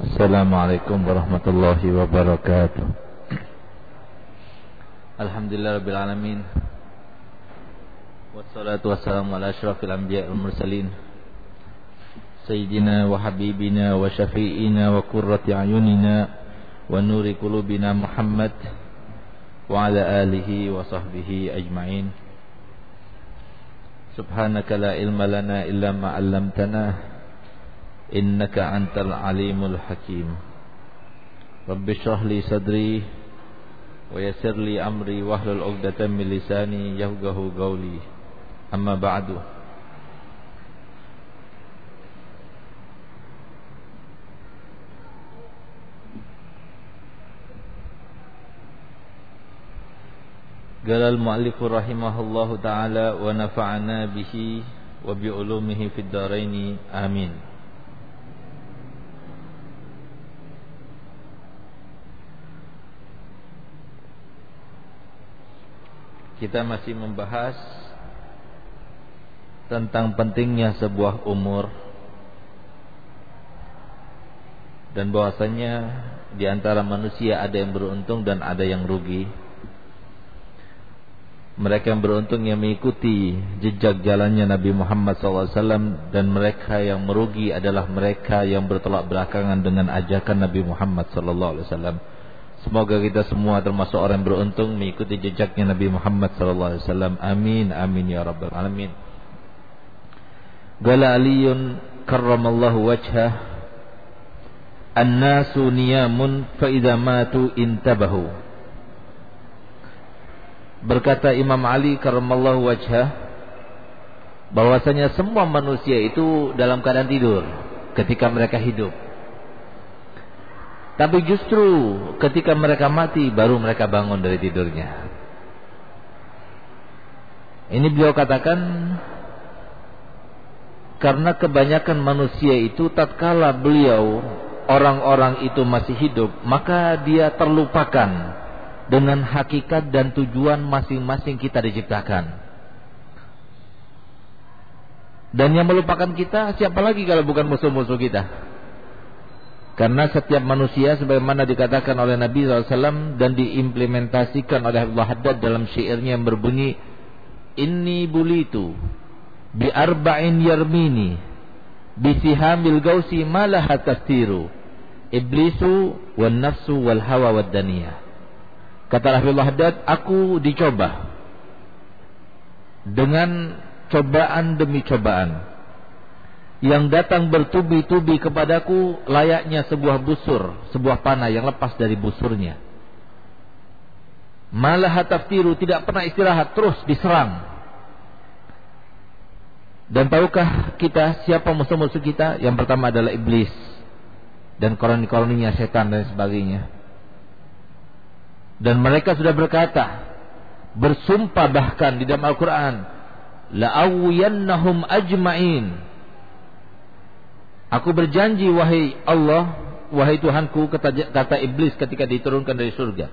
Assalamualaikum warahmatullahi wabarakatuh Alhamdulillah Rabbil Alamin Wassalatu wassalamu ala ashrafil anbiya wal mursalin Sayyidina wa habibina wa syafi'ina wa kurrati ayunina Wa nuri kulubina Muhammad Wa ala alihi wa sahbihi ajma'in Subhanaka la ilma lana illa ma'allamtana إنك أنت العليم الحكيم. رب اشرح لي صدري ويسر لي أمري واحلل عقدة من لساني يفقه قولي. أما بعد. قال المؤلف رحمه الله تعالى ونفعنا به وبعلومه في الدارين. آمين. Kita masih membahas tentang pentingnya sebuah umur dan bahwasanya di antara manusia ada yang beruntung dan ada yang rugi. Mereka yang beruntung yang mengikuti jejak jalannya Nabi Muhammad SAW dan mereka yang merugi adalah mereka yang bertolak belakangan dengan ajakan Nabi Muhammad SAW. Semoga kita semua termasuk orang yang beruntung mengikuti jejaknya Nabi Muhammad sallallahu alaihi wasallam. Amin amin ya rabbal alamin. Qala Aliyun karramallahu wajhah An-nasu niyamun fa idza matu intabahu. Berkata Imam Ali karramallahu wajhah bahwasanya semua manusia itu dalam keadaan tidur ketika mereka hidup. Tapi justru ketika mereka mati baru mereka bangun dari tidurnya. Ini beliau katakan karena kebanyakan manusia itu tatkala beliau orang-orang itu masih hidup, maka dia terlupakan dengan hakikat dan tujuan masing-masing kita diciptakan. Dan yang melupakan kita siapa lagi kalau bukan musuh-musuh kita? Karena setiap manusia sebagaimana dikatakan oleh Nabi SAW dan diimplementasikan oleh Allah Haddad dalam syairnya yang berbunyi Inni bulitu bi arba'in yarmini bi sihamil gausi malaha tastiru iblisu wan nafsu wal hawa wad daniyah. Kata Allah Haddad, aku dicoba dengan cobaan demi cobaan yang datang bertubi-tubi kepadaku layaknya sebuah busur, sebuah panah yang lepas dari busurnya. Malah taftiru tidak pernah istirahat, terus diserang. Dan tahukah kita siapa musuh-musuh kita? Yang pertama adalah iblis dan koloni-koloninya setan dan sebagainya. Dan mereka sudah berkata, bersumpah bahkan di dalam Al-Qur'an, la'awiyannahum ajma'in Aku berjanji wahai Allah, wahai Tuhanku kata, kata iblis ketika diturunkan dari surga.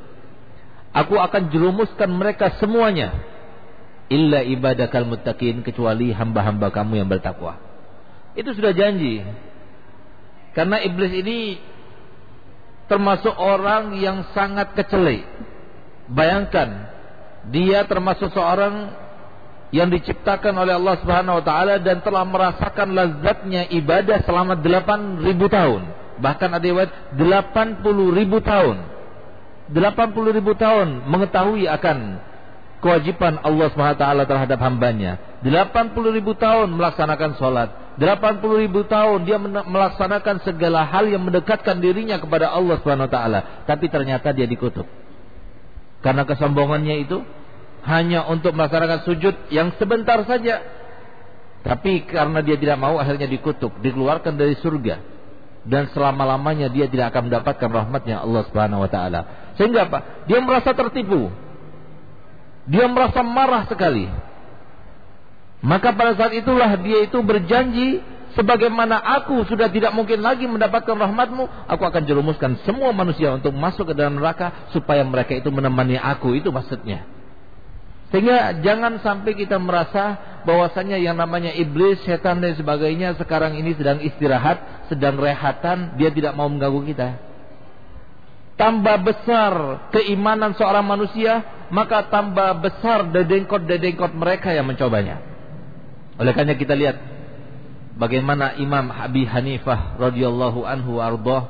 Aku akan jerumuskan mereka semuanya illa ibadakal muttaqin kecuali hamba-hamba kamu yang bertakwa. Itu sudah janji. Karena iblis ini termasuk orang yang sangat kecele. Bayangkan, dia termasuk seorang yang diciptakan oleh Allah Subhanahu wa taala dan telah merasakan lezatnya ibadah selama 8000 tahun. Bahkan ada riwayat 80.000 tahun. 80.000 tahun mengetahui akan kewajiban Allah Subhanahu wa taala terhadap hambanya. 80.000 tahun melaksanakan salat. 80.000 tahun dia melaksanakan segala hal yang mendekatkan dirinya kepada Allah Subhanahu wa taala, tapi ternyata dia dikutuk. Karena kesombongannya itu hanya untuk melaksanakan sujud yang sebentar saja. Tapi karena dia tidak mau akhirnya dikutuk, dikeluarkan dari surga. Dan selama-lamanya dia tidak akan mendapatkan rahmatnya Allah Subhanahu wa taala. Sehingga apa? Dia merasa tertipu. Dia merasa marah sekali. Maka pada saat itulah dia itu berjanji sebagaimana aku sudah tidak mungkin lagi mendapatkan rahmatmu, aku akan jerumuskan semua manusia untuk masuk ke dalam neraka supaya mereka itu menemani aku. Itu maksudnya. Sehingga jangan sampai kita merasa bahwasanya yang namanya iblis, setan dan sebagainya sekarang ini sedang istirahat, sedang rehatan, dia tidak mau mengganggu kita. Tambah besar keimanan seorang manusia, maka tambah besar dedengkot-dedengkot mereka yang mencobanya. Oleh karena kita lihat bagaimana Imam Abi Hanifah radhiyallahu anhu ardoh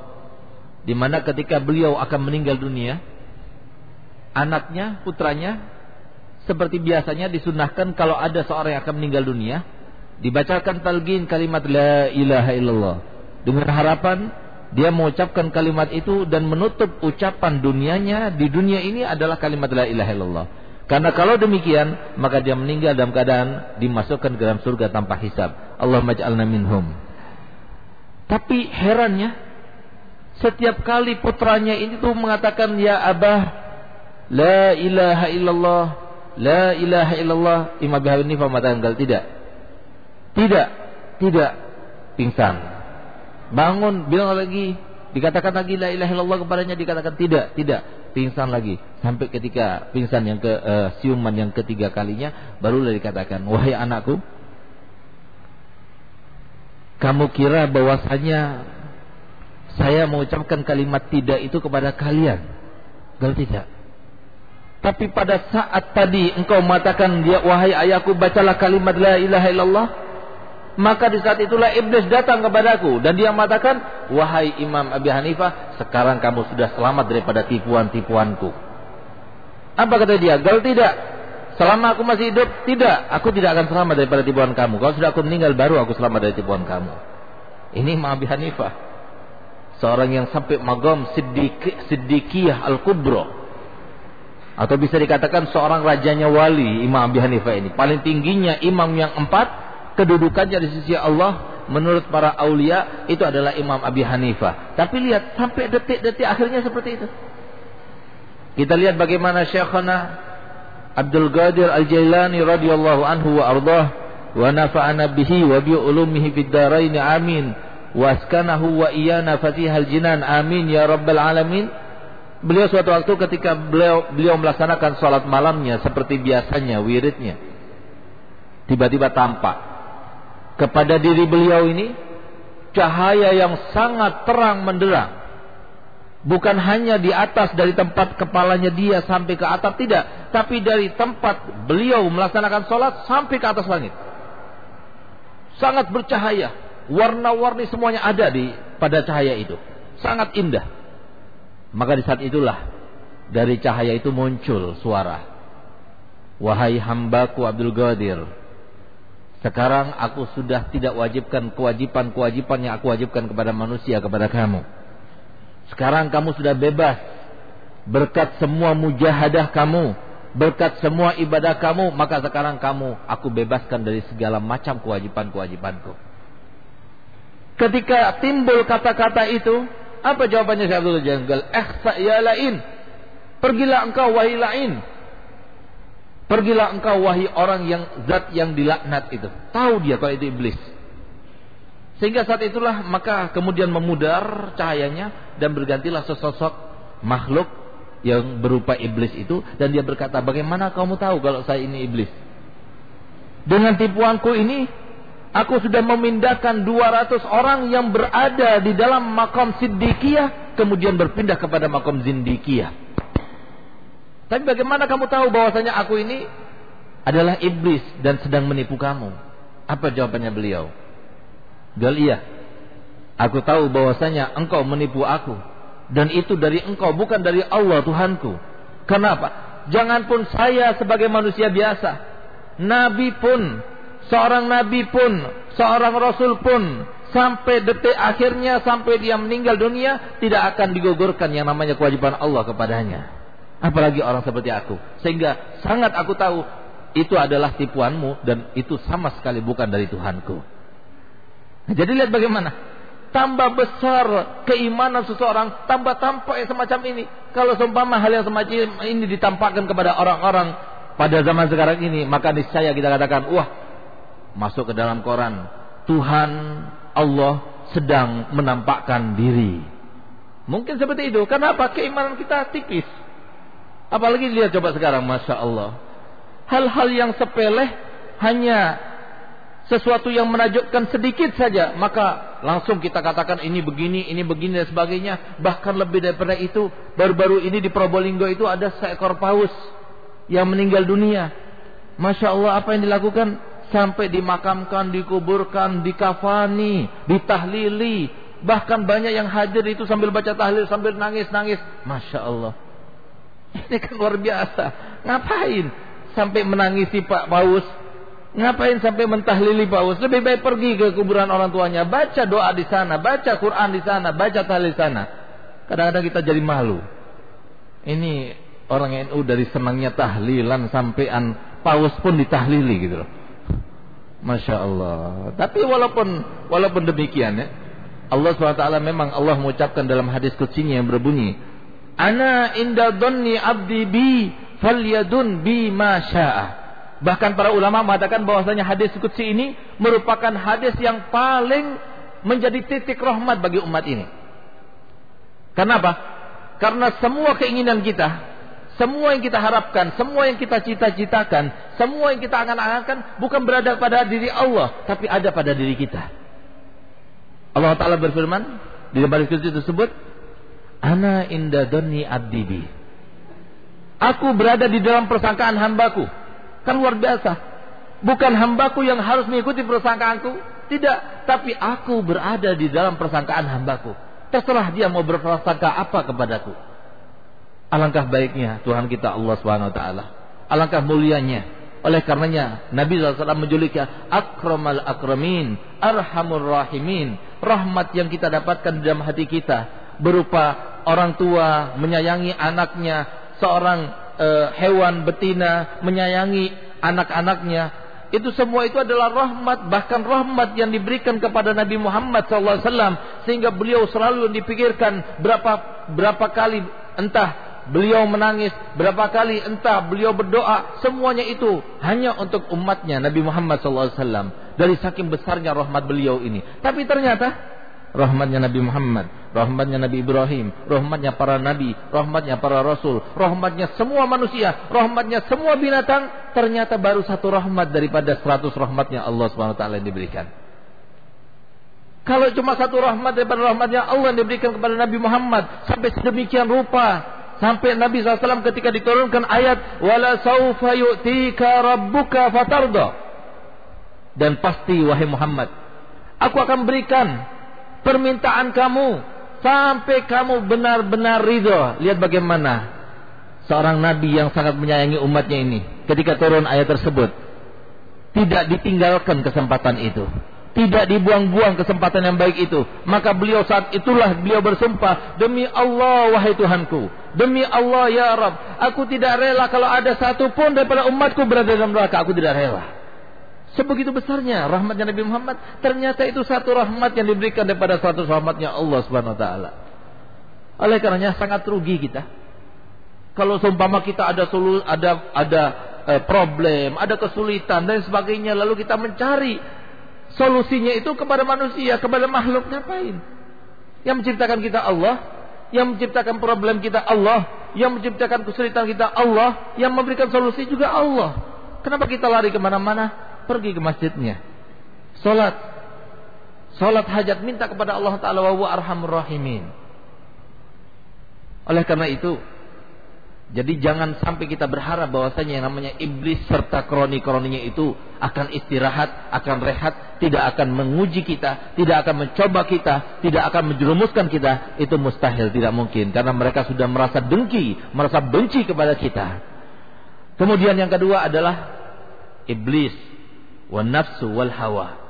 di mana ketika beliau akan meninggal dunia, anaknya, putranya seperti biasanya disunahkan kalau ada seorang yang akan meninggal dunia, dibacakan talgin kalimat la ilaha illallah dengan harapan dia mengucapkan kalimat itu dan menutup ucapan dunianya di dunia ini adalah kalimat la ilaha illallah. Karena kalau demikian, maka dia meninggal dalam keadaan dimasukkan ke dalam surga tanpa hisab. Allah maj'alna minhum. Tapi herannya, setiap kali putranya ini tuh mengatakan ya abah, la ilaha illallah, la ilaha illallah. Imam Abi Hanifah mengatakan tidak. Tidak, tidak pingsan. Bangun, bilang lagi, dikatakan lagi la ilaha illallah kepadanya dikatakan tidak, tidak, pingsan lagi. Sampai ketika pingsan yang ke uh, siuman yang ketiga kalinya barulah dikatakan, "Wahai anakku, kamu kira bahwasanya saya mengucapkan kalimat tidak itu kepada kalian?" Kalau tidak. Tapi pada saat tadi engkau mengatakan dia wahai ayahku bacalah kalimat la ilaha illallah maka di saat itulah iblis datang kepadaku dan dia mengatakan, "Wahai Imam Abi Hanifah, sekarang kamu sudah selamat daripada tipuan-tipuanku." Apa kata dia? Kalau tidak, selama aku masih hidup, tidak, aku tidak akan selamat daripada tipuan kamu. Kalau sudah aku meninggal baru aku selamat dari tipuan kamu. Ini Imam Abi Hanifah. Seorang yang sampai magam siddiq, siddiqiyah al-kubro. Atau bisa dikatakan seorang rajanya wali Imam Abi Hanifah ini. Paling tingginya imam yang empat kedudukannya di sisi Allah menurut para aulia itu adalah Imam Abi Hanifah. Tapi lihat sampai detik-detik akhirnya seperti itu. Kita lihat bagaimana Syekhana Abdul Qadir Al-Jailani radhiyallahu anhu wa ardah wa nafa'ana bihi wa bi ulumihi fid amin wa askanahu wa iyana fatihal jinan amin ya rabbal alamin. Beliau suatu waktu ketika beliau beliau melaksanakan salat malamnya seperti biasanya wiridnya tiba-tiba tampak kepada diri beliau ini cahaya yang sangat terang menderang. Bukan hanya di atas dari tempat kepalanya dia sampai ke atap tidak, tapi dari tempat beliau melaksanakan sholat sampai ke atas langit. Sangat bercahaya, warna-warni semuanya ada di pada cahaya itu. Sangat indah. Maka di saat itulah dari cahaya itu muncul suara. Wahai hambaku Abdul Ghadir, sekarang aku sudah tidak wajibkan kewajiban-kewajiban yang aku wajibkan kepada manusia, kepada kamu. Sekarang kamu sudah bebas. Berkat semua mujahadah kamu. Berkat semua ibadah kamu. Maka sekarang kamu, aku bebaskan dari segala macam kewajiban-kewajibanku. Ketika timbul kata-kata itu, apa jawabannya Syekh Abdul Janggal? Ehsa ya lain. Pergilah engkau wahai lain. Pergilah engkau wahai orang yang zat yang dilaknat itu. Tahu dia kalau itu iblis. Sehingga saat itulah maka kemudian memudar cahayanya dan bergantilah sesosok makhluk yang berupa iblis itu dan dia berkata, "Bagaimana kamu tahu kalau saya ini iblis?" Dengan tipuanku ini aku sudah memindahkan 200 orang yang berada di dalam makam siddiqiyah kemudian berpindah kepada makam zindikiyah. Tapi bagaimana kamu tahu bahwasanya aku ini adalah iblis dan sedang menipu kamu? Apa jawabannya beliau? Gal iya. Aku tahu bahwasanya engkau menipu aku dan itu dari engkau bukan dari Allah Tuhanku. Kenapa? Jangan pun saya sebagai manusia biasa, nabi pun, seorang nabi pun, seorang rasul pun sampai detik akhirnya sampai dia meninggal dunia tidak akan digugurkan yang namanya kewajiban Allah kepadanya. Apalagi orang seperti aku. Sehingga sangat aku tahu itu adalah tipuanmu dan itu sama sekali bukan dari Tuhanku. Nah, jadi lihat bagaimana. Tambah besar keimanan seseorang, tambah tampak yang semacam ini. Kalau seumpama hal yang semacam ini ditampakkan kepada orang-orang pada zaman sekarang ini, maka niscaya kita katakan, wah, masuk ke dalam koran. Tuhan Allah sedang menampakkan diri. Mungkin seperti itu. Kenapa? Keimanan kita tipis. Apalagi lihat coba sekarang, masya Allah. Hal-hal yang sepele hanya sesuatu yang menajubkan sedikit saja, maka langsung kita katakan ini begini, ini begini dan sebagainya. Bahkan lebih daripada itu, baru-baru ini di Probolinggo itu ada seekor paus yang meninggal dunia. Masya Allah apa yang dilakukan? Sampai dimakamkan, dikuburkan, dikafani, ditahlili. Bahkan banyak yang hadir itu sambil baca tahlil, sambil nangis-nangis. Masya Allah. Ini kan luar biasa. Ngapain? Sampai menangisi Pak Paus Ngapain sampai mentahlili paus? Lebih baik pergi ke kuburan orang tuanya, baca doa di sana, baca Quran di sana, baca tahlil di sana. Kadang-kadang kita jadi malu. Ini orang NU dari senangnya tahlilan sampean paus pun ditahlili gitu loh. Masya Allah. Tapi walaupun walaupun demikian ya, Allah SWT memang Allah mengucapkan dalam hadis kucinya yang berbunyi, Ana inda dhanni abdi bi falyadun bi ma sya'a. Bahkan para ulama mengatakan bahwasanya hadis kutsi ini merupakan hadis yang paling menjadi titik rahmat bagi umat ini. Kenapa? Karena semua keinginan kita, semua yang kita harapkan, semua yang kita cita-citakan, semua yang kita angan-angankan bukan berada pada diri Allah, tapi ada pada diri kita. Allah Ta'ala berfirman di dalam kutsi tersebut, Ana inda doni abdibi. Aku berada di dalam persangkaan hambaku. Kan luar biasa. Bukan hambaku yang harus mengikuti persangkaanku. Tidak. Tapi aku berada di dalam persangkaan hambaku. Terserah dia mau berprasangka apa kepadaku. Alangkah baiknya Tuhan kita Allah SWT. Alangkah mulianya. Oleh karenanya Nabi SAW menjulika akramal akramin, arhamur rahimin. Rahmat yang kita dapatkan di dalam hati kita berupa orang tua menyayangi anaknya, seorang e, hewan betina menyayangi anak-anaknya itu semua itu adalah rahmat bahkan rahmat yang diberikan kepada Nabi Muhammad SAW sehingga beliau selalu dipikirkan berapa berapa kali entah beliau menangis berapa kali entah beliau berdoa semuanya itu hanya untuk umatnya Nabi Muhammad SAW dari saking besarnya rahmat beliau ini tapi ternyata rahmatnya Nabi Muhammad, rahmatnya Nabi Ibrahim, rahmatnya para nabi, rahmatnya para rasul, rahmatnya semua manusia, rahmatnya semua binatang, ternyata baru satu rahmat daripada seratus rahmatnya Allah SWT yang diberikan. Kalau cuma satu rahmat daripada rahmatnya Allah yang diberikan kepada Nabi Muhammad sampai sedemikian rupa, sampai Nabi SAW ketika diturunkan ayat wala saufa yu'tika rabbuka fatarda dan pasti wahai Muhammad aku akan berikan permintaan kamu sampai kamu benar-benar ridho. Lihat bagaimana seorang nabi yang sangat menyayangi umatnya ini ketika turun ayat tersebut tidak ditinggalkan kesempatan itu. Tidak dibuang-buang kesempatan yang baik itu. Maka beliau saat itulah beliau bersumpah. Demi Allah wahai Tuhanku. Demi Allah ya Rab. Aku tidak rela kalau ada satu pun daripada umatku berada dalam neraka. Aku tidak rela. Sebegitu besarnya rahmatnya Nabi Muhammad, ternyata itu satu rahmat yang diberikan daripada satu rahmatnya Allah Subhanahu wa taala. Oleh karenanya sangat rugi kita. Kalau seumpama kita ada solu, ada ada eh, problem, ada kesulitan dan sebagainya lalu kita mencari solusinya itu kepada manusia, kepada makhluk ngapain? Yang menciptakan kita Allah, yang menciptakan problem kita Allah, yang menciptakan kesulitan kita Allah, yang memberikan solusi juga Allah. Kenapa kita lari ke mana-mana? pergi ke masjidnya. Salat. Salat hajat minta kepada Allah Ta'ala wa arhamur rahimin. Oleh karena itu, jadi jangan sampai kita berharap bahwasanya yang namanya iblis serta kroni-kroninya itu akan istirahat, akan rehat, tidak akan menguji kita, tidak akan mencoba kita, tidak akan menjerumuskan kita. Itu mustahil, tidak mungkin. Karena mereka sudah merasa dengki, merasa benci kepada kita. Kemudian yang kedua adalah iblis wan nafsu wal hawa.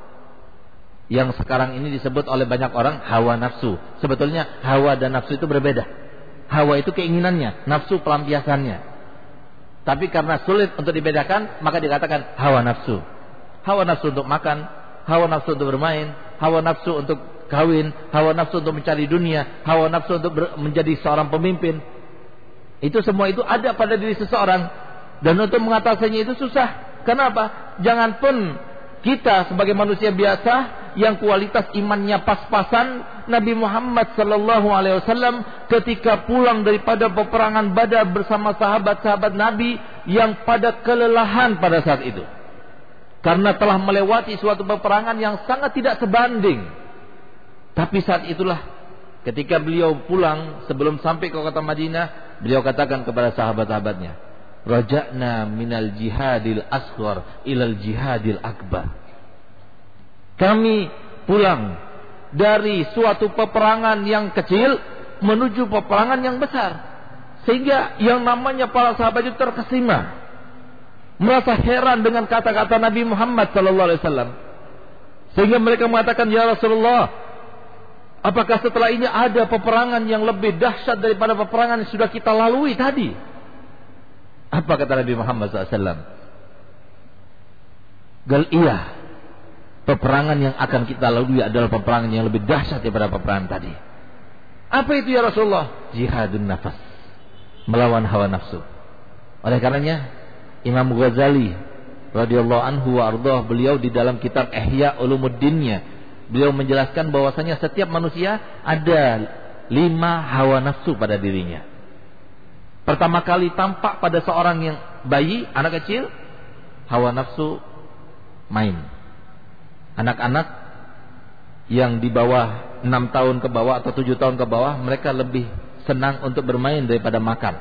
Yang sekarang ini disebut oleh banyak orang hawa nafsu. Sebetulnya hawa dan nafsu itu berbeda. Hawa itu keinginannya, nafsu pelampiasannya. Tapi karena sulit untuk dibedakan, maka dikatakan hawa nafsu. Hawa nafsu untuk makan, hawa nafsu untuk bermain, hawa nafsu untuk kawin, hawa nafsu untuk mencari dunia, hawa nafsu untuk menjadi seorang pemimpin. Itu semua itu ada pada diri seseorang dan untuk mengatasinya itu susah. Kenapa? Jangan pun kita sebagai manusia biasa yang kualitas imannya pas-pasan Nabi Muhammad sallallahu alaihi wasallam ketika pulang daripada peperangan Badar bersama sahabat-sahabat Nabi yang pada kelelahan pada saat itu. Karena telah melewati suatu peperangan yang sangat tidak sebanding. Tapi saat itulah ketika beliau pulang sebelum sampai ke kota Madinah, beliau katakan kepada sahabat-sahabatnya, "Raja'na minal jihadil asghar ilal jihadil akbar." Kami pulang dari suatu peperangan yang kecil menuju peperangan yang besar. Sehingga yang namanya para sahabat itu terkesima. Merasa heran dengan kata-kata Nabi Muhammad wasallam. Sehingga mereka mengatakan, "Ya Rasulullah, Apakah setelah ini ada peperangan yang lebih dahsyat daripada peperangan yang sudah kita lalui tadi? Apa kata Nabi Muhammad SAW? Gal iya. Peperangan yang akan kita lalui adalah peperangan yang lebih dahsyat daripada peperangan tadi. Apa itu ya Rasulullah? Jihadun nafas. Melawan hawa nafsu. Oleh karenanya Imam Ghazali radhiyallahu anhu wa ardhah beliau di dalam kitab Ihya Ulumuddinnya beliau menjelaskan bahwasanya setiap manusia ada lima hawa nafsu pada dirinya. Pertama kali tampak pada seorang yang bayi, anak kecil, hawa nafsu main. Anak-anak yang di bawah enam tahun ke bawah atau tujuh tahun ke bawah, mereka lebih senang untuk bermain daripada makan.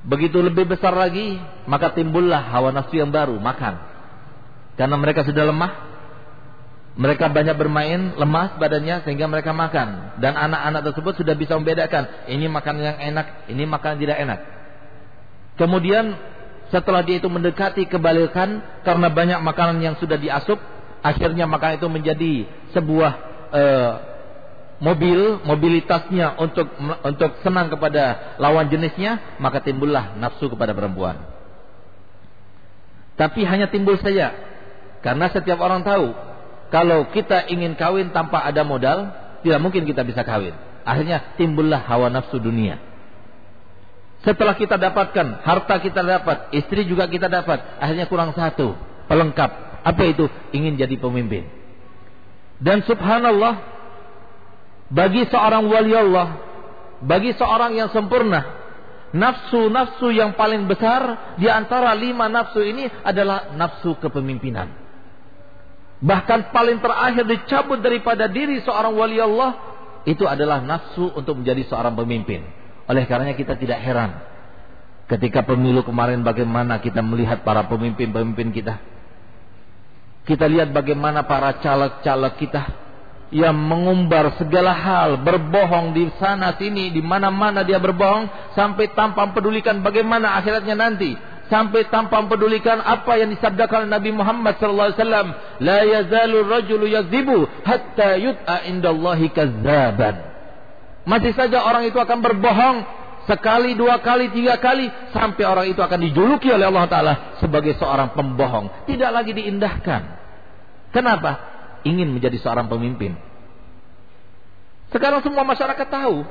Begitu lebih besar lagi, maka timbullah hawa nafsu yang baru, makan. Karena mereka sudah lemah, mereka banyak bermain, lemas badannya sehingga mereka makan. Dan anak-anak tersebut sudah bisa membedakan ini makanan yang enak, ini makanan tidak enak. Kemudian setelah dia itu mendekati kebalikan karena banyak makanan yang sudah diasup, akhirnya makanan itu menjadi sebuah uh, mobil, mobilitasnya untuk untuk senang kepada lawan jenisnya, maka timbullah nafsu kepada perempuan. Tapi hanya timbul saja karena setiap orang tahu kalau kita ingin kawin tanpa ada modal, tidak mungkin kita bisa kawin. Akhirnya timbullah hawa nafsu dunia. Setelah kita dapatkan, harta kita dapat, istri juga kita dapat, akhirnya kurang satu, pelengkap. Apa itu? Ingin jadi pemimpin. Dan subhanallah, bagi seorang wali Allah, bagi seorang yang sempurna, nafsu-nafsu yang paling besar di antara lima nafsu ini adalah nafsu kepemimpinan. Bahkan paling terakhir dicabut daripada diri seorang wali Allah itu adalah nafsu untuk menjadi seorang pemimpin. Oleh karenanya kita tidak heran ketika pemilu kemarin bagaimana kita melihat para pemimpin-pemimpin kita. Kita lihat bagaimana para caleg-caleg kita yang mengumbar segala hal, berbohong di sana sini, di mana-mana dia berbohong sampai tanpa pedulikan bagaimana akhiratnya nanti sampai tanpa mempedulikan apa yang disabdakan Nabi Muhammad sallallahu alaihi wasallam la yazalu rajulu hatta yut'a indallahi kazzaban. Masih saja orang itu akan berbohong sekali, dua kali, tiga kali sampai orang itu akan dijuluki oleh Allah taala sebagai seorang pembohong. Tidak lagi diindahkan kenapa ingin menjadi seorang pemimpin sekarang semua masyarakat tahu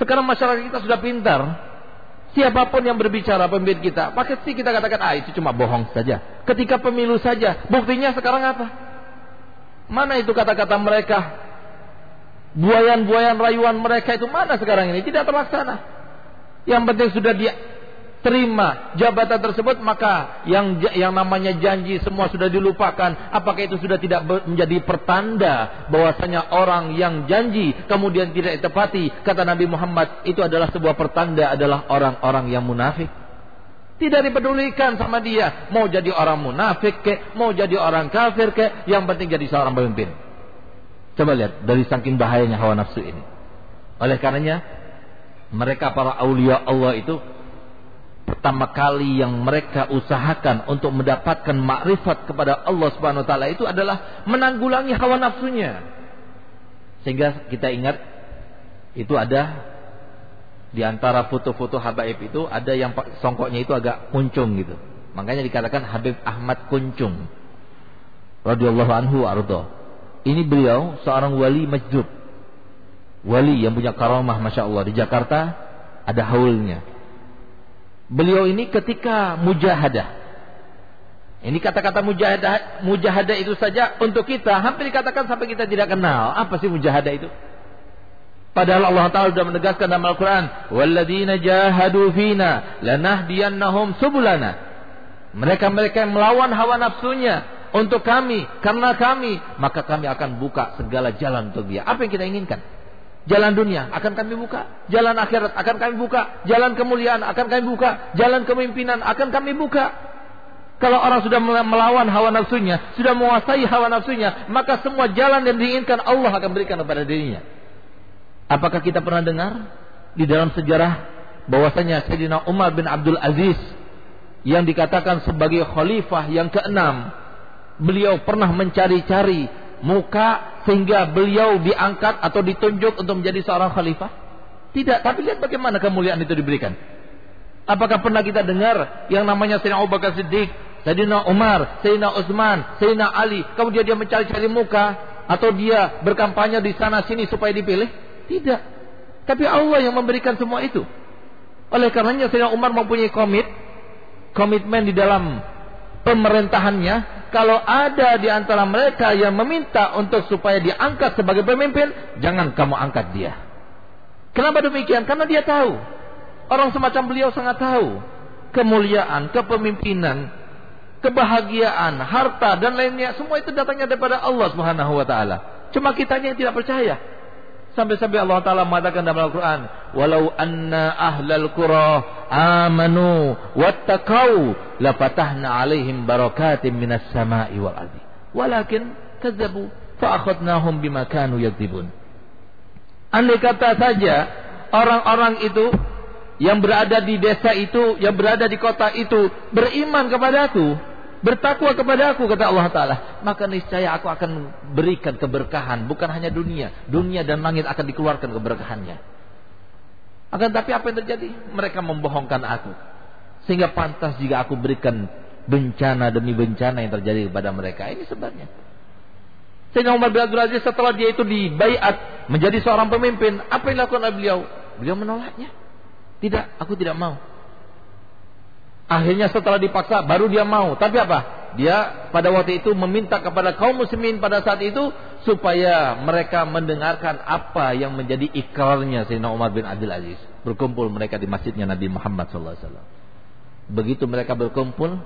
sekarang masyarakat kita sudah pintar Siapa pun yang berbicara pemimpin kita, pasti kita katakan, ah itu cuma bohong saja. Ketika pemilu saja, buktinya sekarang apa? Mana itu kata-kata mereka? Buayan-buayan rayuan mereka itu mana sekarang ini? Tidak terlaksana. Yang penting sudah dia terima jabatan tersebut maka yang yang namanya janji semua sudah dilupakan. Apakah itu sudah tidak menjadi pertanda bahwasanya orang yang janji kemudian tidak ditepati? Kata Nabi Muhammad itu adalah sebuah pertanda adalah orang-orang yang munafik. Tidak dipedulikan sama dia. Mau jadi orang munafik ke mau jadi orang kafir ke yang penting jadi seorang pemimpin. Coba lihat dari saking bahayanya hawa nafsu ini. Oleh karenanya mereka para aulia Allah itu pertama kali yang mereka usahakan untuk mendapatkan makrifat kepada Allah Subhanahu wa taala itu adalah menanggulangi hawa nafsunya. Sehingga kita ingat itu ada di antara foto-foto Habaib itu ada yang songkoknya itu agak kuncung gitu. Makanya dikatakan Habib Ahmad Kuncung. Radhiyallahu anhu ardo. Ini beliau seorang wali masjid. Wali yang punya karamah Masya Allah Di Jakarta ada haulnya Beliau ini ketika mujahadah. Ini kata-kata mujahadah, mujahadah itu saja untuk kita hampir dikatakan sampai kita tidak kenal. Apa sih mujahadah itu? Padahal Allah Ta'ala sudah menegaskan dalam Al-Quran. Walladzina jahadu fina nahum subulana. Mereka-mereka yang melawan hawa nafsunya untuk kami, karena kami, maka kami akan buka segala jalan untuk dia. Apa yang kita inginkan? Jalan dunia akan kami buka, jalan akhirat akan kami buka, jalan kemuliaan akan kami buka, jalan kepemimpinan akan kami buka. Kalau orang sudah melawan hawa nafsunya, sudah menguasai hawa nafsunya, maka semua jalan yang diinginkan Allah akan berikan kepada dirinya. Apakah kita pernah dengar di dalam sejarah bahwasanya Sayyidina Umar bin Abdul Aziz yang dikatakan sebagai khalifah yang keenam, beliau pernah mencari-cari muka sehingga beliau diangkat atau ditunjuk untuk menjadi seorang khalifah? Tidak, tapi lihat bagaimana kemuliaan itu diberikan. Apakah pernah kita dengar yang namanya Sayyidina Abu Bakar Siddiq Sayyidina Umar, Sayyidina Utsman, Sayyidina Ali, kemudian dia mencari-cari muka atau dia berkampanye di sana sini supaya dipilih? Tidak. Tapi Allah yang memberikan semua itu. Oleh karenanya Sayyidina Umar mempunyai komit, komitmen di dalam pemerintahannya. Kalau ada di antara mereka yang meminta untuk supaya diangkat sebagai pemimpin, jangan kamu angkat dia. Kenapa demikian? Karena dia tahu. Orang semacam beliau sangat tahu kemuliaan, kepemimpinan, kebahagiaan, harta dan lainnya semua itu datangnya daripada Allah Subhanahu. Cuma kitanya yang tidak percaya. Sampai-sampai Allah taala mengatakan dalam Al-Qur'an, "Walau anna ahlal qura amanu wattaqau lafatahna 'alaihim barakatin minas sama'i wal ardi." Walakin kadzabu fa akhadnahum bima kanu yakdzibun. Andai kata saja orang-orang itu yang berada di desa itu, yang berada di kota itu beriman kepadaku, Bertakwa kepada aku kata Allah Ta'ala. Maka niscaya aku akan berikan keberkahan. Bukan hanya dunia. Dunia dan langit akan dikeluarkan keberkahannya. Akan tapi apa yang terjadi? Mereka membohongkan aku. Sehingga pantas jika aku berikan Bencana demi bencana yang terjadi kepada mereka. Ini sebabnya Sehingga Umar bin Abdul Aziz setelah dia itu dibaiat Menjadi seorang pemimpin Apa yang dilakukan oleh beliau? Beliau menolaknya. Tidak, aku tidak mau Akhirnya setelah dipaksa baru dia mau. Tapi apa? Dia pada waktu itu meminta kepada kaum muslimin pada saat itu supaya mereka mendengarkan apa yang menjadi ikrarnya Sayyidina Umar bin Abdul Aziz. Berkumpul mereka di masjidnya Nabi Muhammad SAW. Begitu mereka berkumpul,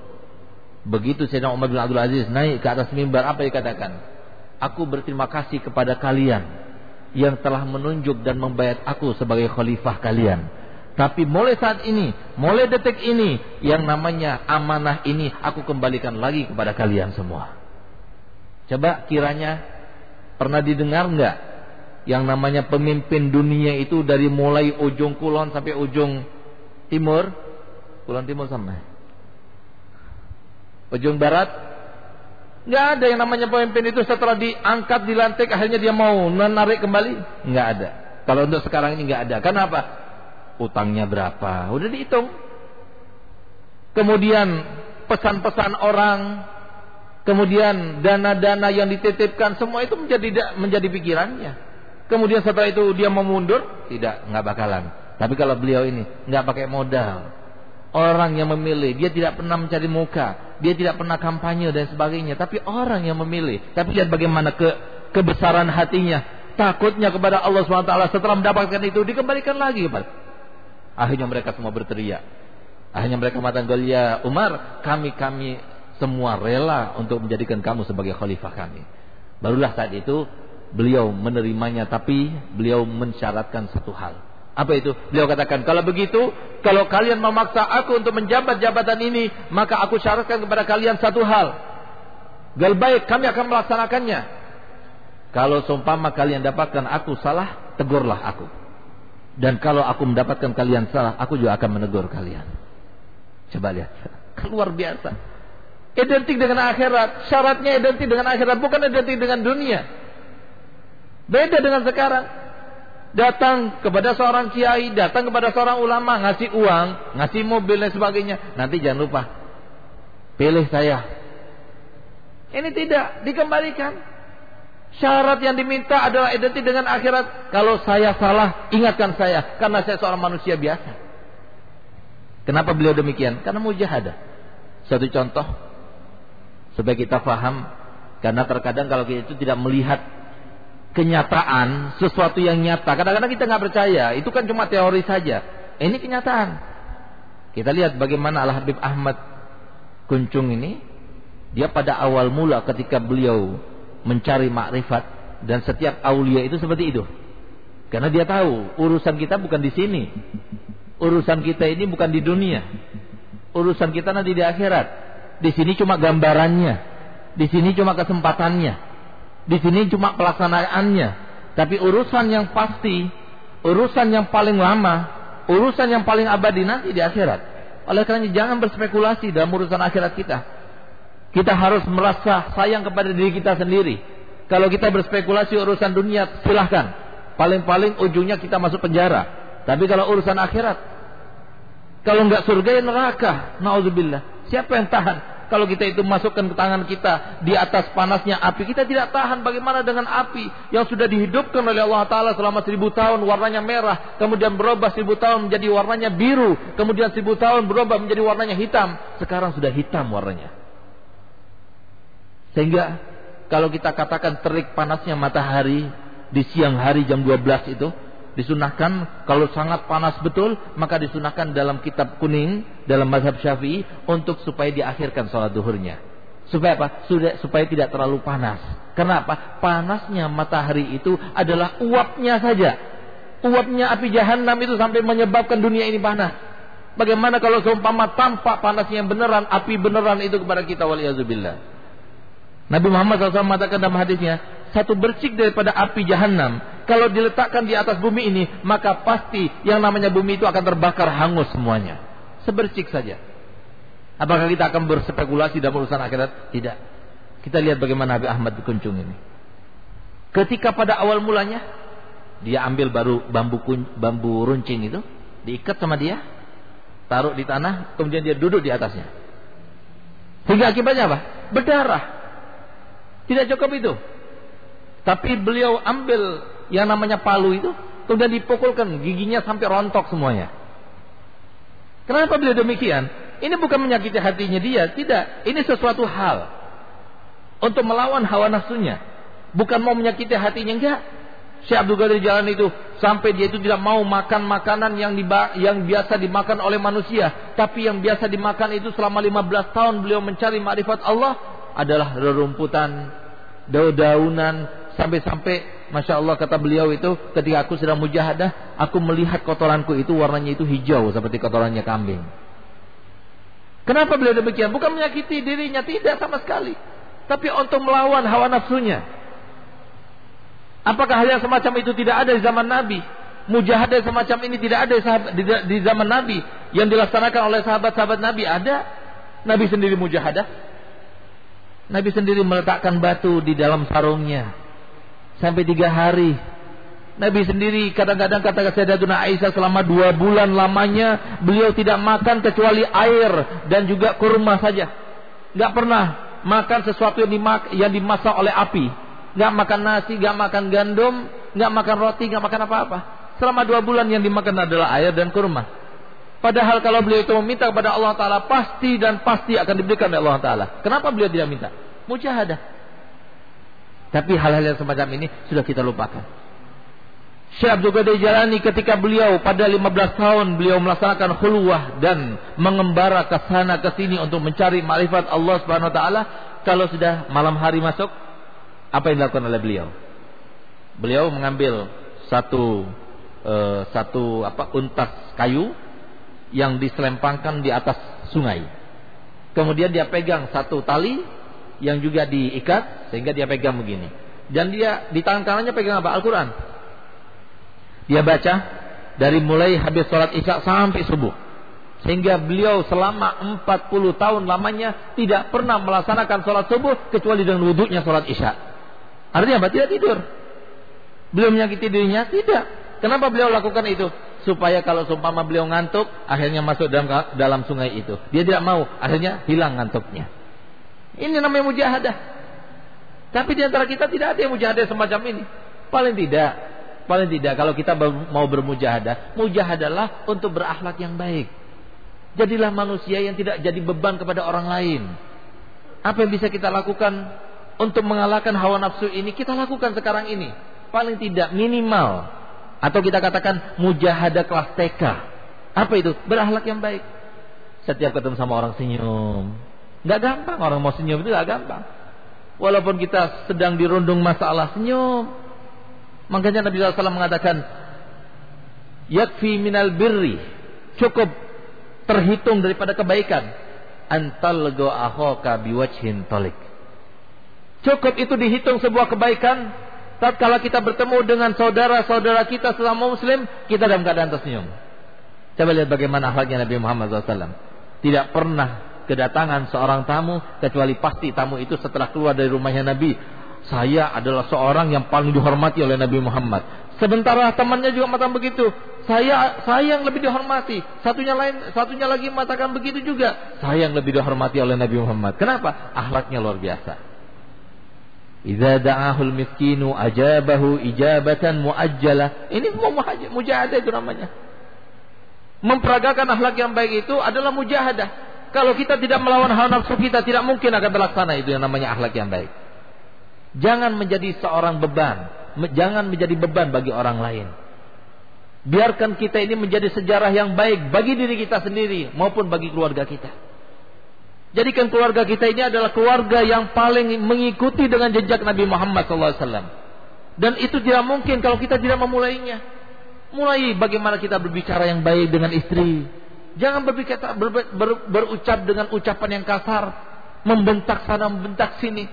begitu Sayyidina Umar bin Abdul Aziz naik ke atas mimbar apa yang dikatakan? Aku berterima kasih kepada kalian yang telah menunjuk dan membayar aku sebagai khalifah kalian tapi mulai saat ini, mulai detik ini, yang namanya amanah ini aku kembalikan lagi kepada kalian semua. Coba kiranya pernah didengar nggak yang namanya pemimpin dunia itu dari mulai ujung kulon sampai ujung timur, kulon timur sama, ujung barat, nggak ada yang namanya pemimpin itu setelah diangkat dilantik akhirnya dia mau menarik kembali, nggak ada. Kalau untuk sekarang ini nggak ada. Kenapa? Utangnya berapa, udah dihitung. Kemudian pesan-pesan orang, kemudian dana-dana yang dititipkan, semua itu menjadi menjadi pikirannya. Kemudian setelah itu dia mau mundur, tidak, nggak bakalan. Tapi kalau beliau ini nggak pakai modal, orang yang memilih, dia tidak pernah mencari muka, dia tidak pernah kampanye dan sebagainya, tapi orang yang memilih. Tapi lihat bagaimana ke kebesaran hatinya, takutnya kepada Allah SWT setelah mendapatkan itu dikembalikan lagi kepada Akhirnya mereka semua berteriak. Akhirnya mereka mengatakan, "Ya Umar, kami-kami semua rela untuk menjadikan kamu sebagai khalifah kami." Barulah saat itu beliau menerimanya tapi beliau mensyaratkan satu hal. Apa itu? Beliau katakan, kalau begitu, kalau kalian memaksa aku untuk menjabat jabatan ini, maka aku syaratkan kepada kalian satu hal. Gal baik, kami akan melaksanakannya. Kalau seumpama kalian dapatkan aku salah, tegurlah aku. Dan kalau aku mendapatkan kalian salah, aku juga akan menegur kalian. Coba lihat. Keluar biasa. Identik dengan akhirat. Syaratnya identik dengan akhirat. Bukan identik dengan dunia. Beda dengan sekarang. Datang kepada seorang kiai, datang kepada seorang ulama, ngasih uang, ngasih mobil dan sebagainya. Nanti jangan lupa. Pilih saya. Ini tidak dikembalikan. Syarat yang diminta adalah identik dengan akhirat. Kalau saya salah, ingatkan saya. Karena saya seorang manusia biasa. Kenapa beliau demikian? Karena mujahadah. Satu contoh. Supaya kita faham. Karena terkadang kalau kita itu tidak melihat kenyataan, sesuatu yang nyata. Kadang-kadang kita nggak percaya. Itu kan cuma teori saja. Ini kenyataan. Kita lihat bagaimana Al Habib Ahmad Kuncung ini dia pada awal mula ketika beliau mencari makrifat dan setiap aulia itu seperti itu. Karena dia tahu urusan kita bukan di sini. Urusan kita ini bukan di dunia. Urusan kita nanti di akhirat. Di sini cuma gambarannya. Di sini cuma kesempatannya. Di sini cuma pelaksanaannya. Tapi urusan yang pasti, urusan yang paling lama, urusan yang paling abadi nanti di akhirat. Oleh karena jangan berspekulasi dalam urusan akhirat kita. Kita harus merasa sayang kepada diri kita sendiri. Kalau kita berspekulasi urusan dunia, silahkan. Paling-paling ujungnya kita masuk penjara. Tapi kalau urusan akhirat, kalau nggak surga ya neraka. Nauzubillah. Siapa yang tahan? Kalau kita itu masukkan ke tangan kita di atas panasnya api, kita tidak tahan. Bagaimana dengan api yang sudah dihidupkan oleh Allah Taala selama seribu tahun warnanya merah, kemudian berubah seribu tahun menjadi warnanya biru, kemudian seribu tahun berubah menjadi warnanya hitam. Sekarang sudah hitam warnanya. Sehingga kalau kita katakan terik panasnya matahari di siang hari jam 12 itu disunahkan. Kalau sangat panas betul maka disunahkan dalam kitab kuning dalam mazhab syafi'i untuk supaya diakhirkan sholat duhurnya. Supaya apa? Sudah, supaya tidak terlalu panas. Karena apa? panasnya matahari itu adalah uapnya saja. Uapnya api jahanam itu sampai menyebabkan dunia ini panas. Bagaimana kalau seumpama tampak panasnya beneran api beneran itu kepada kita waliyazubillah Nabi Muhammad SAW mengatakan dalam hadisnya, satu bersik daripada api jahanam, kalau diletakkan di atas bumi ini, maka pasti yang namanya bumi itu akan terbakar hangus semuanya. Sebersik saja. Apakah kita akan berspekulasi dalam urusan akhirat? Tidak. Kita lihat bagaimana Nabi Ahmad dikuncung ini. Ketika pada awal mulanya, dia ambil baru bambu bambu runcing itu, diikat sama dia, taruh di tanah, kemudian dia duduk di atasnya. Hingga akibatnya apa? Berdarah. Tidak cukup itu. Tapi beliau ambil yang namanya palu itu, kemudian dipukulkan giginya sampai rontok semuanya. Kenapa beliau demikian? Ini bukan menyakiti hatinya dia, tidak. Ini sesuatu hal untuk melawan hawa nafsunya. Bukan mau menyakiti hatinya enggak. Syekh Abdul Qadir Jalan itu sampai dia itu tidak mau makan makanan yang yang biasa dimakan oleh manusia, tapi yang biasa dimakan itu selama 15 tahun beliau mencari makrifat Allah adalah rerumputan, daun-daunan, sampai-sampai Masya Allah kata beliau itu ketika aku sedang mujahadah aku melihat kotoranku itu warnanya itu hijau seperti kotorannya kambing. Kenapa beliau demikian? Bukan menyakiti dirinya tidak sama sekali. Tapi untuk melawan hawa nafsunya. Apakah hal yang semacam itu tidak ada di zaman Nabi? Mujahadah semacam ini tidak ada di zaman Nabi. Yang dilaksanakan oleh sahabat-sahabat Nabi ada. Nabi sendiri mujahadah Nabi sendiri meletakkan batu di dalam sarungnya sampai tiga hari. Nabi sendiri kadang-kadang kata Sayyidatuna Aisyah selama dua bulan lamanya beliau tidak makan kecuali air dan juga kurma saja. Gak pernah makan sesuatu yang, dimak yang dimasak oleh api. Gak makan nasi, gak makan gandum, gak makan roti, gak makan apa-apa. Selama dua bulan yang dimakan adalah air dan kurma. Padahal kalau beliau itu meminta kepada Allah Ta'ala pasti dan pasti akan diberikan oleh Allah Ta'ala. Kenapa beliau tidak minta? Mujahadah. Tapi hal-hal yang semacam ini sudah kita lupakan. Syekh Abdul Qadir Jalani ketika beliau pada 15 tahun beliau melaksanakan khulwah dan mengembara ke sana ke sini untuk mencari makrifat Allah Subhanahu wa taala, kalau sudah malam hari masuk, apa yang dilakukan oleh beliau? Beliau mengambil satu uh, satu apa untas kayu yang diselempangkan di atas sungai. Kemudian dia pegang satu tali yang juga diikat sehingga dia pegang begini. Dan dia di tangan kanannya pegang apa? Al-Quran. Dia baca dari mulai habis sholat isya sampai subuh. Sehingga beliau selama 40 tahun lamanya tidak pernah melaksanakan sholat subuh kecuali dengan wudhunya sholat isya. Artinya apa? Tidak tidur. Beliau menyakiti dirinya? Tidak. Kenapa beliau lakukan itu? Supaya kalau seumpama beliau ngantuk akhirnya masuk dalam dalam sungai itu. Dia tidak mau, akhirnya hilang ngantuknya. Ini namanya mujahadah. Tapi di antara kita tidak ada yang mujahadah semacam ini. Paling tidak, paling tidak kalau kita mau bermujahadah, mujahadalah untuk berakhlak yang baik. Jadilah manusia yang tidak jadi beban kepada orang lain. Apa yang bisa kita lakukan untuk mengalahkan hawa nafsu ini? Kita lakukan sekarang ini. Paling tidak minimal atau kita katakan mujahadah kelas TK. Apa itu? Berakhlak yang baik. Setiap ketemu sama orang senyum. Nggak gampang orang mau senyum itu nggak gampang. Walaupun kita sedang dirundung masalah senyum. Makanya Nabi SAW mengatakan, yakfi minal birri cukup terhitung daripada kebaikan antal ahoka biwajhin tolik cukup itu dihitung sebuah kebaikan tatkala kita bertemu dengan saudara-saudara kita sesama muslim kita dalam keadaan tersenyum coba lihat bagaimana akhlaknya Nabi Muhammad SAW tidak pernah kedatangan seorang tamu kecuali pasti tamu itu setelah keluar dari rumahnya Nabi saya adalah seorang yang paling dihormati oleh Nabi Muhammad. Sementara temannya juga mengatakan begitu. Saya saya yang lebih dihormati. Satunya lain satunya lagi mengatakan begitu juga. Saya yang lebih dihormati oleh Nabi Muhammad. Kenapa? Akhlaknya luar biasa. Idza da'ahul miskinu ajabahu ijabatan muajjalah. Ini semua mujahadah itu namanya. Memperagakan akhlak yang baik itu adalah mujahadah. Kalau kita tidak melawan hawa nafsu kita tidak mungkin akan terlaksana itu yang namanya akhlak yang baik. Jangan menjadi seorang beban, jangan menjadi beban bagi orang lain. Biarkan kita ini menjadi sejarah yang baik bagi diri kita sendiri maupun bagi keluarga kita. Jadikan keluarga kita ini adalah keluarga yang paling mengikuti dengan jejak Nabi Muhammad SAW. Dan itu tidak mungkin kalau kita tidak memulainya. Mulai bagaimana kita berbicara yang baik dengan istri. Jangan berbicara ber, ber, berucap dengan ucapan yang kasar, membentak sana, membentak sini.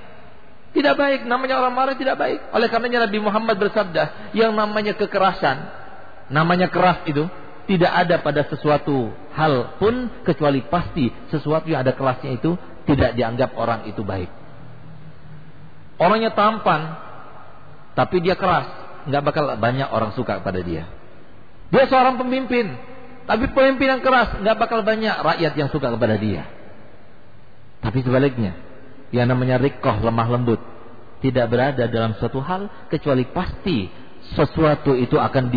Tidak baik, namanya orang marah tidak baik. Oleh karenanya Nabi Muhammad bersabda, yang namanya kekerasan, namanya keras itu tidak ada pada sesuatu hal pun kecuali pasti sesuatu yang ada kerasnya itu tidak dianggap orang itu baik. Orangnya tampan, tapi dia keras, nggak bakal banyak orang suka pada dia. Dia seorang pemimpin, tapi pemimpin yang keras nggak bakal banyak rakyat yang suka kepada dia. Tapi sebaliknya, yang namanya rikoh lemah lembut tidak berada dalam suatu hal kecuali pasti sesuatu itu akan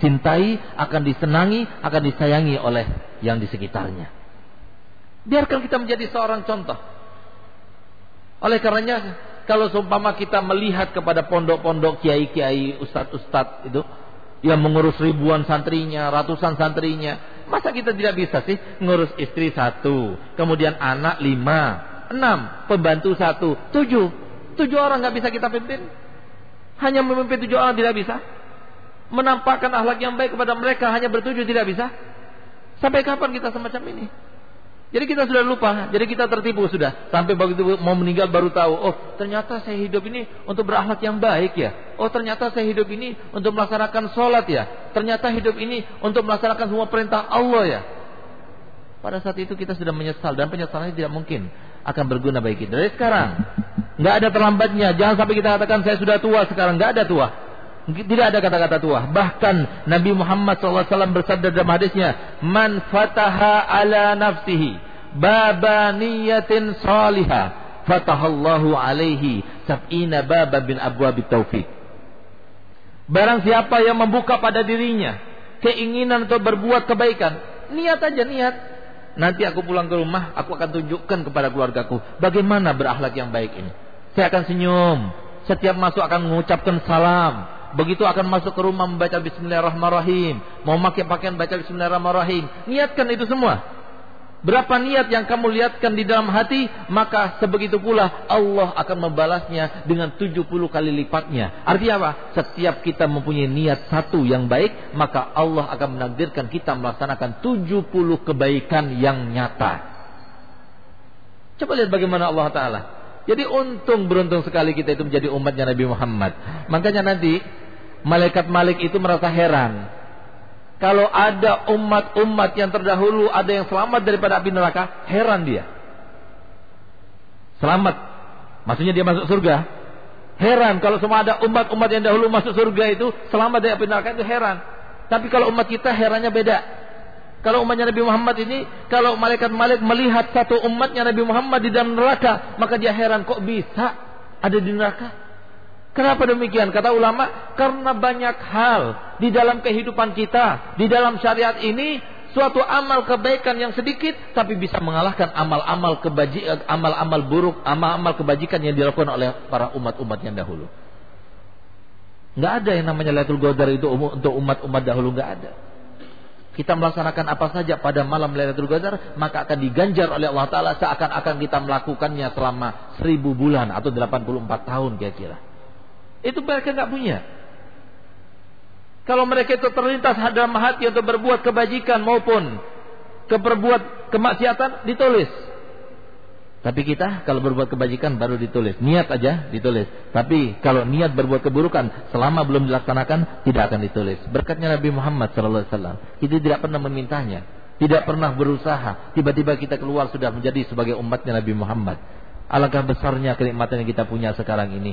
disintai, akan disenangi, akan disayangi oleh yang di sekitarnya. Biarkan kita menjadi seorang contoh. Oleh karenanya kalau seumpama kita melihat kepada pondok-pondok kiai-kiai, ustadz-ustadz itu yang mengurus ribuan santrinya, ratusan santrinya, masa kita tidak bisa sih mengurus istri satu, kemudian anak lima, enam, pembantu satu, tujuh. Tujuh orang nggak bisa kita pimpin. Hanya memimpin tujuh orang tidak bisa. Menampakkan akhlak yang baik kepada mereka hanya bertujuh tidak bisa. Sampai kapan kita semacam ini? Jadi kita sudah lupa, jadi kita tertipu sudah. Sampai begitu mau meninggal baru tahu, oh ternyata saya hidup ini untuk berakhlak yang baik ya. Oh ternyata saya hidup ini untuk melaksanakan sholat ya. Ternyata hidup ini untuk melaksanakan semua perintah Allah ya. Pada saat itu kita sudah menyesal dan penyesalannya tidak mungkin akan berguna bagi kita. Dari sekarang, nggak ada terlambatnya. Jangan sampai kita katakan saya sudah tua sekarang, nggak ada tua. Tidak ada kata-kata tua. Bahkan Nabi Muhammad SAW bersabda dalam hadisnya, "Man fataha ala nafsihi baba niyatin salihah, fatahallahu alaihi sab'ina baba bin abwabit taufik." Barang siapa yang membuka pada dirinya keinginan untuk berbuat kebaikan, niat aja niat, Nanti aku pulang ke rumah, aku akan tunjukkan kepada keluargaku bagaimana berakhlak yang baik ini. Saya akan senyum. Setiap masuk akan mengucapkan salam. Begitu akan masuk ke rumah membaca bismillahirrahmanirrahim. Mau pakai pakaian baca bismillahirrahmanirrahim. Niatkan itu semua. Berapa niat yang kamu lihatkan di dalam hati, maka sebegitu pula Allah akan membalasnya dengan 70 kali lipatnya. Artinya apa? Setiap kita mempunyai niat satu yang baik, maka Allah akan menakdirkan kita melaksanakan 70 kebaikan yang nyata. Coba lihat bagaimana Allah Ta'ala. Jadi untung beruntung sekali kita itu menjadi umatnya Nabi Muhammad. Makanya nanti malaikat Malik itu merasa heran kalau ada umat-umat yang terdahulu ada yang selamat daripada api neraka, heran dia. Selamat. Maksudnya dia masuk surga. Heran kalau semua ada umat-umat yang dahulu masuk surga itu selamat dari api neraka itu heran. Tapi kalau umat kita herannya beda. Kalau umatnya Nabi Muhammad ini, kalau malaikat Malik melihat satu umatnya Nabi Muhammad di dalam neraka, maka dia heran kok bisa ada di neraka. Kenapa demikian? Kata ulama, karena banyak hal di dalam kehidupan kita, di dalam syariat ini, suatu amal kebaikan yang sedikit tapi bisa mengalahkan amal-amal kebaji amal-amal buruk, amal-amal kebajikan yang dilakukan oleh para umat-umat yang dahulu. Nggak ada yang namanya Lailatul Qadar itu untuk umat-umat dahulu nggak ada. kita melaksanakan apa saja pada malam Lailatul Qadar, maka akan diganjar oleh Allah Taala seakan-akan kita melakukannya selama seribu bulan atau 84 tahun kira-kira. Itu mereka nggak punya. Kalau mereka itu terlintas dalam hati untuk berbuat kebajikan maupun keperbuat kemaksiatan ditulis. Tapi kita kalau berbuat kebajikan baru ditulis. Niat aja ditulis. Tapi kalau niat berbuat keburukan selama belum dilaksanakan tidak akan ditulis. Berkatnya Nabi Muhammad sallallahu alaihi wasallam. Kita tidak pernah memintanya, tidak pernah berusaha. Tiba-tiba kita keluar sudah menjadi sebagai umatnya Nabi Muhammad. Alangkah besarnya kenikmatan yang kita punya sekarang ini.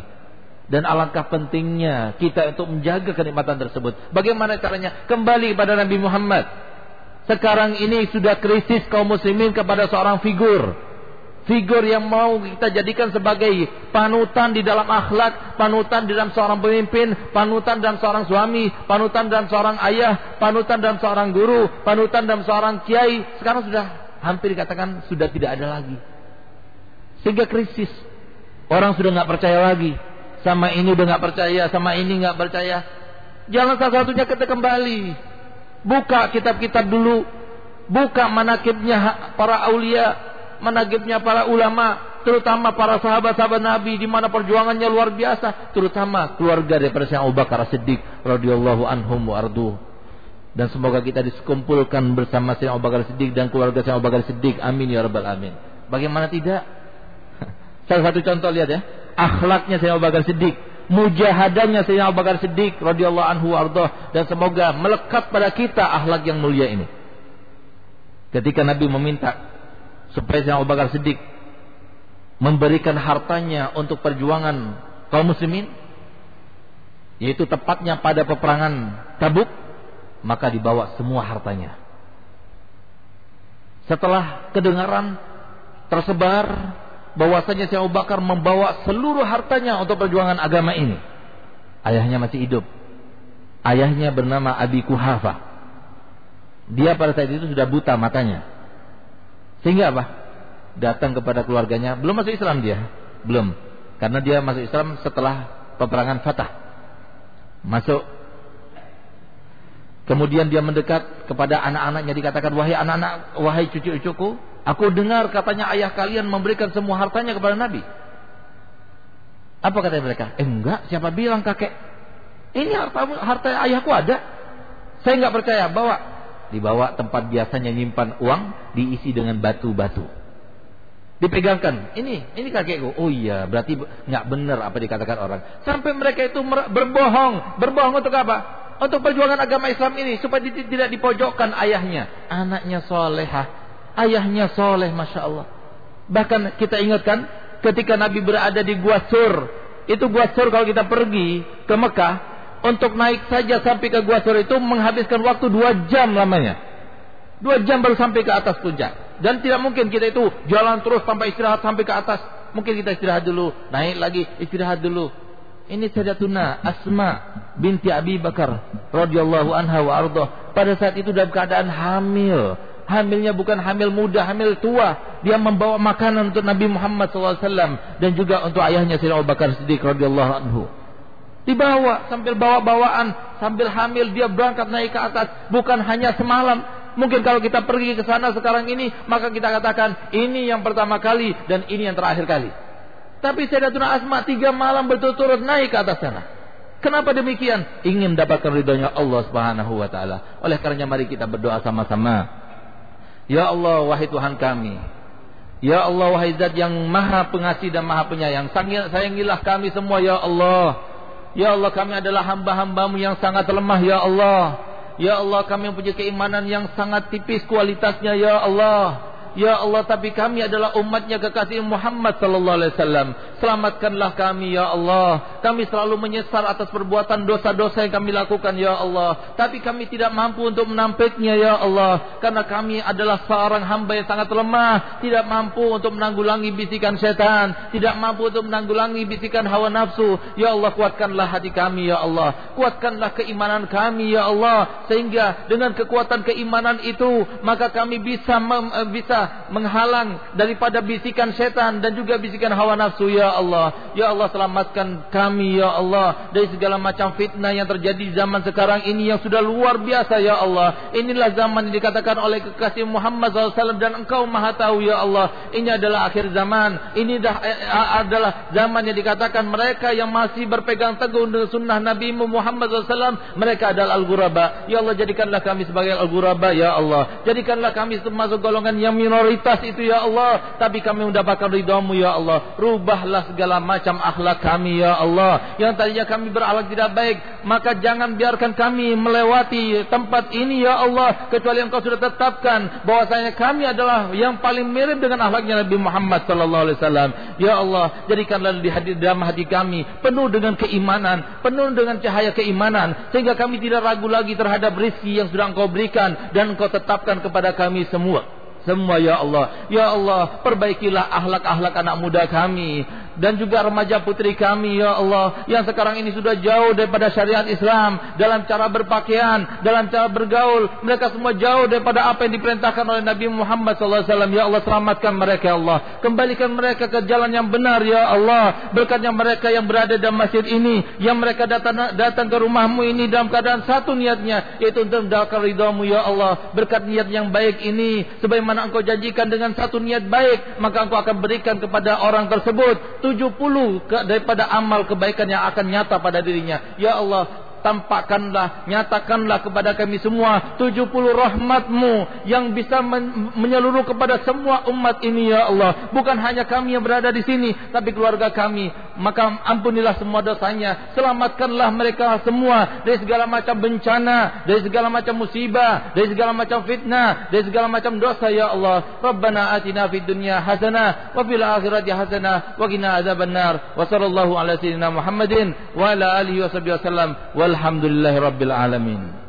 Dan alangkah pentingnya kita untuk menjaga kenikmatan tersebut. Bagaimana caranya? Kembali kepada Nabi Muhammad. Sekarang ini sudah krisis kaum muslimin kepada seorang figur figur yang mau kita jadikan sebagai panutan di dalam akhlak, panutan di dalam seorang pemimpin, panutan dalam seorang suami, panutan dalam seorang ayah, panutan dalam seorang guru, panutan dalam seorang kiai. Sekarang sudah hampir dikatakan sudah tidak ada lagi. Sehingga krisis. Orang sudah nggak percaya lagi. Sama ini udah nggak percaya, sama ini nggak percaya. Jangan salah satunya kita kembali. Buka kitab-kitab dulu. Buka manakibnya para aulia, menagibnya para ulama, terutama para sahabat-sahabat Nabi di mana perjuangannya luar biasa, terutama keluarga daripada Sayyidina Abu Bakar Siddiq radhiyallahu anhum wa ardu. Dan semoga kita dikumpulkan bersama Sayyidina Abu Bakar Siddiq dan keluarga Sayyidina Abu Bakar Siddiq. Amin ya rabbal alamin. Bagaimana tidak? Salah satu contoh lihat ya, akhlaknya Sayyidina Abu Bakar Siddiq, mujahadahnya Sayyidina Abu Bakar Siddiq radhiyallahu anhu arda dan semoga melekat pada kita akhlak yang mulia ini. Ketika Nabi meminta supaya Sayyidina Abu Bakar Siddiq memberikan hartanya untuk perjuangan kaum muslimin yaitu tepatnya pada peperangan Tabuk maka dibawa semua hartanya setelah kedengaran tersebar bahwasanya Sayyidina Abu Bakar membawa seluruh hartanya untuk perjuangan agama ini. Ayahnya masih hidup. Ayahnya bernama Abi Kuhafa. Dia pada saat itu sudah buta matanya. Sehingga apa? Datang kepada keluarganya, belum masuk Islam dia, belum. Karena dia masuk Islam setelah peperangan Fatah. Masuk. Kemudian dia mendekat kepada anak-anaknya. Dikatakan wahai anak-anak, wahai cucu-cucuku, aku dengar katanya ayah kalian memberikan semua hartanya kepada Nabi. Apa kata mereka? Eh enggak, siapa bilang kakek? Ini harta harta ayahku ada. Saya enggak percaya, bawa. Dibawa tempat biasanya nyimpan uang diisi dengan batu-batu. Dipegangkan. Ini ini kakekku. Oh iya berarti nggak benar apa dikatakan orang. Sampai mereka itu berbohong. Berbohong untuk apa? Untuk perjuangan agama Islam ini supaya tidak dipojokkan ayahnya. Anaknya solehah ayahnya soleh masya Allah bahkan kita ingatkan ketika Nabi berada di Gua Sur itu Gua Sur kalau kita pergi ke Mekah untuk naik saja sampai ke Gua Sur itu menghabiskan waktu dua jam lamanya. Dua jam baru sampai ke atas puncak. Dan tidak mungkin kita itu jalan terus sampai istirahat sampai ke atas. Mungkin kita istirahat dulu, naik lagi, istirahat dulu. Ini Sayyidatuna Asma binti Abi Bakar radhiyallahu anha wa arda pada saat itu dalam keadaan hamil. Hamilnya bukan hamil muda, hamil tua. Dia membawa makanan untuk Nabi Muhammad SAW dan juga untuk ayahnya Sayyidina Abu Bakar Siddiq radhiyallahu anhu. Dibawa sambil bawa bawaan, sambil hamil dia berangkat naik ke atas, bukan hanya semalam. Mungkin kalau kita pergi ke sana sekarang ini, maka kita katakan ini yang pertama kali dan ini yang terakhir kali. Tapi Sayyidatuna Asma tiga malam berturut-turut naik ke atas sana. Kenapa demikian? Ingin mendapatkan ridhonya Allah Subhanahu wa taala. Oleh karenanya mari kita berdoa sama-sama. Ya Allah, wahai Tuhan kami. Ya Allah, wahai Zat yang Maha Pengasih dan Maha Penyayang. Sayangilah kami semua ya Allah. Ya Allah kami adalah hamba-hambamu yang sangat lemah ya Allah. Ya Allah kami punya keimanan yang sangat tipis kualitasnya ya Allah. Ya Allah tapi kami adalah umatnya kekasih Muhammad sallallahu alaihi wasallam. Selamatkanlah kami ya Allah. Kami selalu menyesal atas perbuatan dosa-dosa yang kami lakukan ya Allah. Tapi kami tidak mampu untuk menampiknya ya Allah. Karena kami adalah seorang hamba yang sangat lemah, tidak mampu untuk menanggulangi bisikan setan, tidak mampu untuk menanggulangi bisikan hawa nafsu. Ya Allah kuatkanlah hati kami ya Allah. Kuatkanlah keimanan kami ya Allah sehingga dengan kekuatan keimanan itu maka kami bisa mem, bisa menghalang daripada bisikan setan dan juga bisikan hawa nafsu ya Allah. Ya Allah selamatkan kami ya Allah dari segala macam fitnah yang terjadi zaman sekarang ini yang sudah luar biasa ya Allah. Inilah zaman yang dikatakan oleh kekasih Muhammad SAW dan engkau maha tahu ya Allah. Ini adalah akhir zaman. Ini dah, eh, eh adalah zaman yang dikatakan mereka yang masih berpegang teguh dengan sunnah Nabi Muhammad SAW. Mereka adalah al-ghuraba. Ya Allah jadikanlah kami sebagai al-ghuraba ya Allah. Jadikanlah kami termasuk golongan yang minoritas itu ya Allah. Tapi kami mendapatkan ridhamu ya Allah. Rubahlah segala macam akhlak kami ya Allah. Yang tadinya kami berakhlak tidak baik. Maka jangan biarkan kami melewati tempat ini ya Allah. Kecuali engkau sudah tetapkan bahwasanya kami adalah yang paling mirip dengan akhlaknya Nabi Muhammad sallallahu alaihi wasallam. Ya Allah, jadikanlah di hati dalam hati kami penuh dengan keimanan, penuh dengan cahaya keimanan sehingga kami tidak ragu lagi terhadap rezeki yang sudah Engkau berikan dan Engkau tetapkan kepada kami semua semua ya Allah. Ya Allah, perbaikilah akhlak-akhlak anak muda kami dan juga remaja putri kami ya Allah yang sekarang ini sudah jauh daripada syariat Islam dalam cara berpakaian, dalam cara bergaul, mereka semua jauh daripada apa yang diperintahkan oleh Nabi Muhammad SAW. Ya Allah selamatkan mereka ya Allah, kembalikan mereka ke jalan yang benar ya Allah. Berkatnya mereka yang berada dalam masjid ini, yang mereka datang datang ke rumahmu ini dalam keadaan satu niatnya yaitu untuk mendapatkan ridhamu ya Allah. Berkat niat yang baik ini sebagaimana engkau janjikan dengan satu niat baik, maka engkau akan berikan kepada orang tersebut 70 daripada amal kebaikan yang akan nyata pada dirinya. Ya Allah, tampakkanlah, nyatakanlah kepada kami semua 70 rahmatmu yang bisa men menyeluruh kepada semua umat ini ya Allah. Bukan hanya kami yang berada di sini, tapi keluarga kami. Maka ampunilah semua dosanya. Selamatkanlah mereka semua dari segala macam bencana, dari segala macam musibah, dari segala macam fitnah, dari segala macam dosa ya Allah. Rabbana atina fid dunya hasanah wa fil akhirati hasanah wa qina adzabannar. Wa sallallahu ala sayyidina Muhammadin wa ala alihi wasallam. Wal Alhamdulillahi Rabbil Alamin